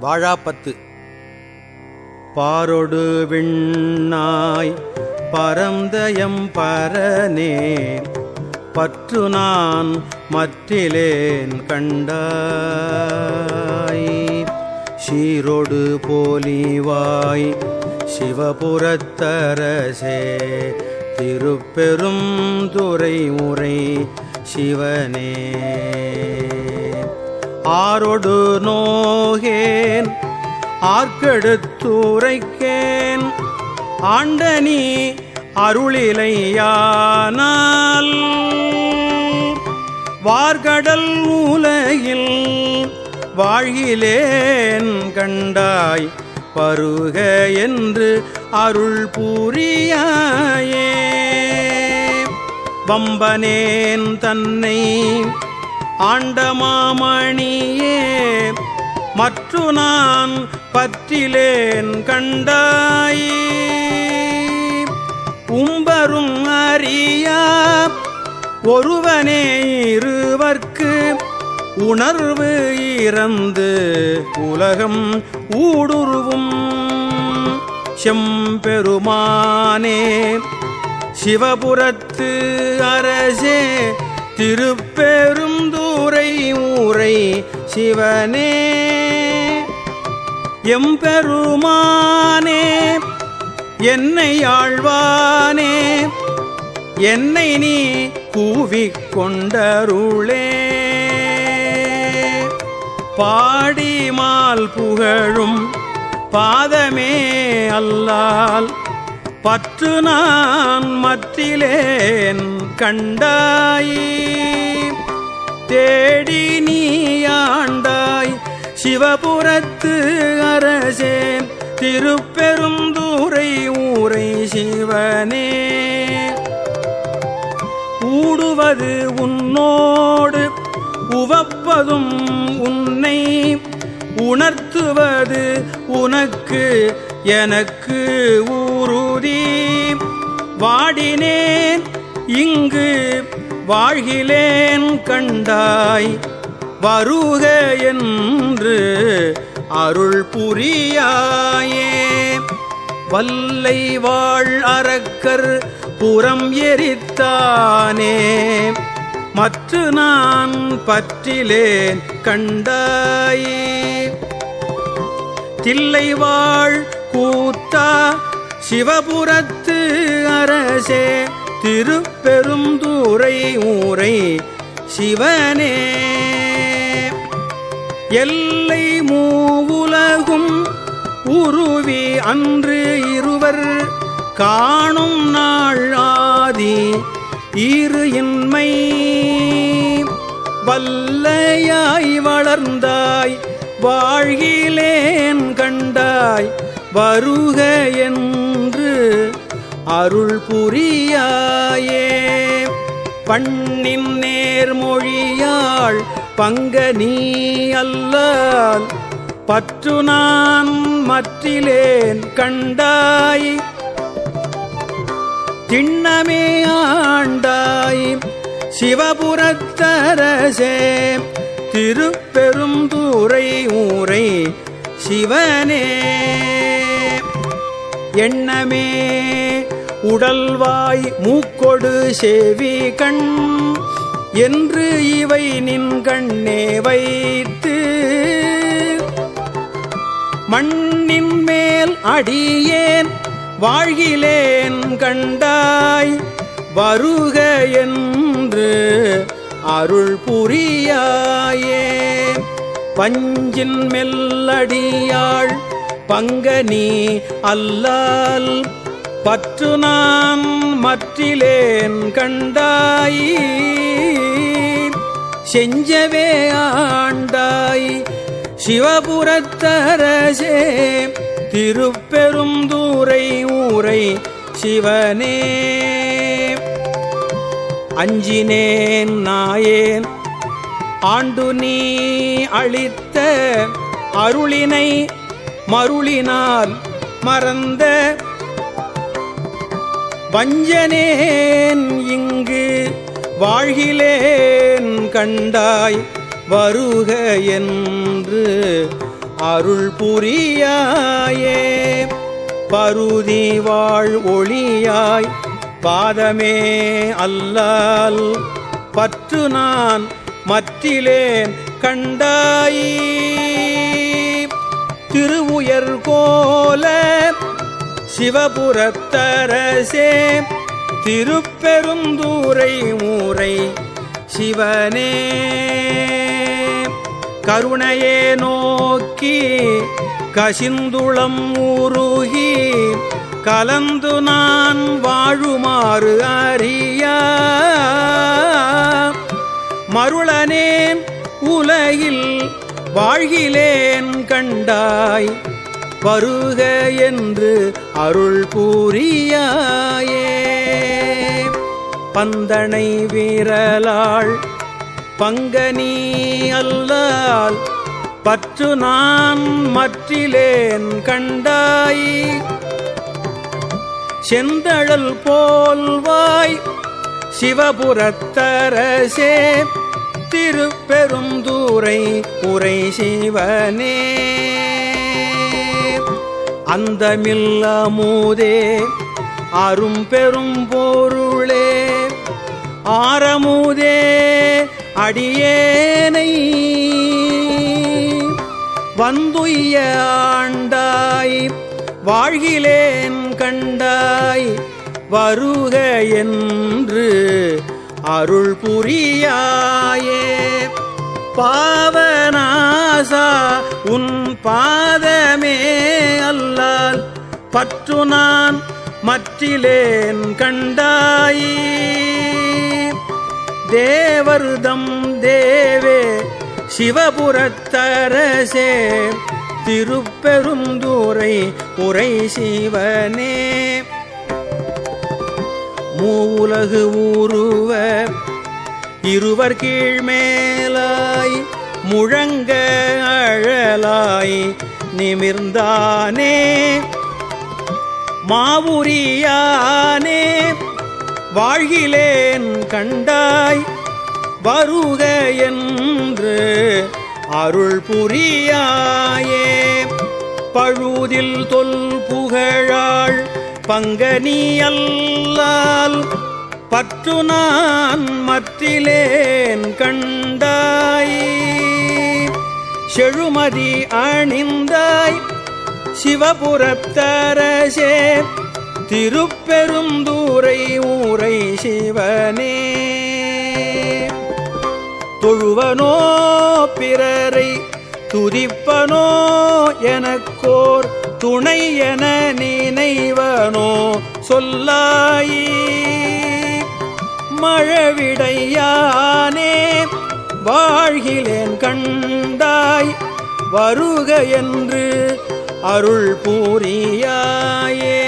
வாழாப்பத்து. பாரொடு விண்ணாய் பரந்தயம் பரனே பற்று நான் மற்றிலேன் கண்டாய். சீரொடு போலிவாய் சிவபுரத்தரசே திருப்பெரும் துறை முறை சிவனே. ஆரொடு நோகேன் ஆர்க்கெடுத்துரைக்கேன் ஆண்டனி அருளிலையானால் வார்கடல் மூலையில் வாழ்கிலேன் கண்டாய் பருக என்று அருள் புரியாயே. பம்பனேன் தன்னை ஆண்டமாமணியே மற்று நான் பற்றிலேன் கண்டாய். உம்பரும் அறியா ஒருவனே இருவர்க்கு உணர்வு இறந்து உலகம் ஊடுருவும். செம்பெருமானே சிவபுரத்து அரசே திருப்பெருந்தூரை ஊரை சிவனே எம்பெருமானே என்னை ஆழ்வானே என்னை நீ கூவிக் கொண்டருளே பாடிமால் புகழும் பாதமே அல்லால் பற்று நான் மத்திலேன் கண்டாய் தேடி நீயாண்டாய் சிவபுரத்து அரசே திருப்பெருந்தூரை ஊரை சிவனே. ஊடுவது உன்னோடு உவப்பதும் உன்னை. உணர்த்துவது உனக்கு எனக்கு ஊருதி வாடினேன் இங்கு வாழ்கிலேன் கண்டாய் வருக என்று அருள் புரியாயே. வல்லை வாழ் அரக்கர் புறம் எரித்தானே மற்ற நான் பற்றிலேன் கண்டாயே. தில்லை வாழ் கூத்தா சிவபுரத்து அரசே திருப்பெருந்தூரை ஊரை சிவனே. எல்லை மூவுலகும் உருவி அன்று இருவர் காணும் நாளாதி இரு இன்மை. வல்லையாய் வளர்ந்தாய் வாழ்கிலேன் கண்டாய் வருக என்று அருள் புரியாயே. பண்ணின் நேர்மொழியாள் பங்க நீ அல்லால் பற்று நான் மற்றிலேன் கண்டாய். திண்ணமே ஆண்டாய் சிவபுரத்தரசே. திருப்பெருந்தூரை ஊரை சிவனே. எண்ணமே. உடல்வாய் மூக்கொடு சேவி கண். என்று இவை நின் கண்ணே வைத்து. மண்ணின் மேல் அடியேன். வாழ்கிலேன் கண்டாய். வருக என்று அருள் புரியாயே. பஞ்சின் மெல்லடியாள் பங்கனி அல்லால் பற்று நான் மற்றிலேன் கண்டாய். செஞ்சவே ஆண்டாய் சிவபுரத்தரசே திருப்பெரும் தூரை ஊரை சிவனே. அஞ்சினேன் நாயேன் ஆண்டு நீ அளித்த அருளினை மருளினால் மறந்த வஞ்சனேன் இங்கு வாழ்கிலேன் கண்டாய் வருக என்று அருள் புரியாயே. பருதி வாழ் ஒளியாய் பாதமே அல்லால் பற்று நான் மற்றிலேன் கண்டாயி. திருவுயர் கோல சிவபுரத்தரசே திருப்பெருந்தூரை மூரை சிவனே. கருணையே நோக்கி கசிந்துளம் உருகி கலந்து நான் வாழுமாறு அறிய. மருளனேன் உலகில் வாழ்கிலேன் கண்டாய் வருக என்று அருள் கூறியாயே. பந்தனை வீரலாள் பங்கனி அல்லால் பற்று நான் மற்றிலேன் கண்டாய். செந்தழல் போல்வாய் சிவபுரத்தரசே திருப்பெருந்தூரை உரை சிவனே அந்தமில்லமுதே அரும் பெரும் பொருளே. ஆரமுதே அடியேனை. வந்துய்ய ஆண்டாய் வாழ்கிலேன் கண்டாய் வருக என்று அருள் புரியாயே பாவனாசா உன் பாதமே அல்லால் பற்று நான் மற்றிலேன் கண்டாய். தேவருதம் தேவே சிவபுரத்தரசே திருப்பெருந்தூரை உரை சிவனே. மூவுலகு ஊருவ இருவர் கீழ்மேலாய் முழங்க அழலாய் நிமிர்ந்தானே. மாவுரியானே வாழ்கிலேன் கண்டாய் வருக என்று அருள் புரியாயே. பழுதில் தொல் புகழ் பங்கனி அல்லால் பற்று நான் மற்றிலேன் கண்டாய். செழுமதி அணிந்தாய் சிவபுரத்தரசே திருப்பெருந்தூரை ஊரை சிவனே. தொழுவனோ பிறரை துதிப்பனோ எனக்கோர் துணை என நினைவனோ சொல்லாயி. மழவிடையானே வாழ்கிலேன் கண்டாய் வருக என்று அருள் பூரியாயே.